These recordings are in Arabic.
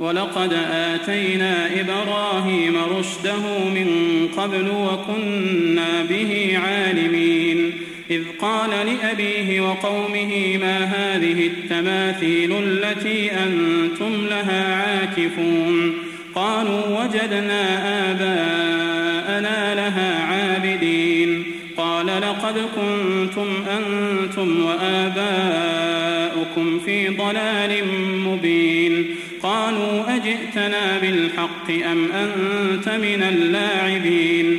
ولقد آتينا إبراهيم رشده من قبل وكنا به عالمين. إذ قال لأبيه وقومه ما هذه التماثيل التي أنتم لها عاكفون؟ قالوا وجدنا آباءنا لها عابدين. قال لقد كنتم أنتم وآباؤكم في ضلال مبين قالوا أجئتنا بالحق أم أنت من اللاعبين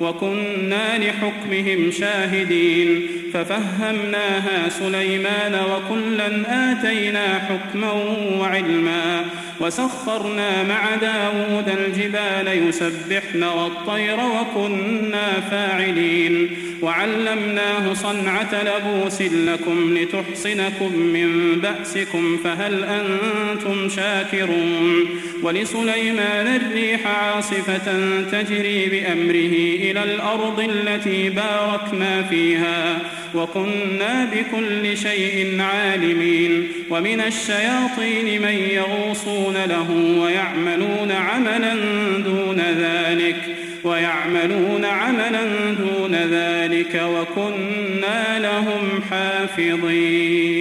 وكنا لحكمهم شاهدين ففهمناها سليمان وكلا آتينا حكما وعلما. وسخرنا مع داود الجبال يسبحن والطير وكنا فاعلين. وعلمناه صنعة لبوس لكم لتحصنكم من بأسكم فهل أنتم شاكرون؟ ولسليمان الريح عاصفة تجري بأمره إلى الأرض التي باركنا فيها. وكنا بكل شيء عالمين. ومن الشياطين من يغوصون له ويعملون عملا دون ذلك ويعملون عملا دون ذلك وكنا لهم حافظين.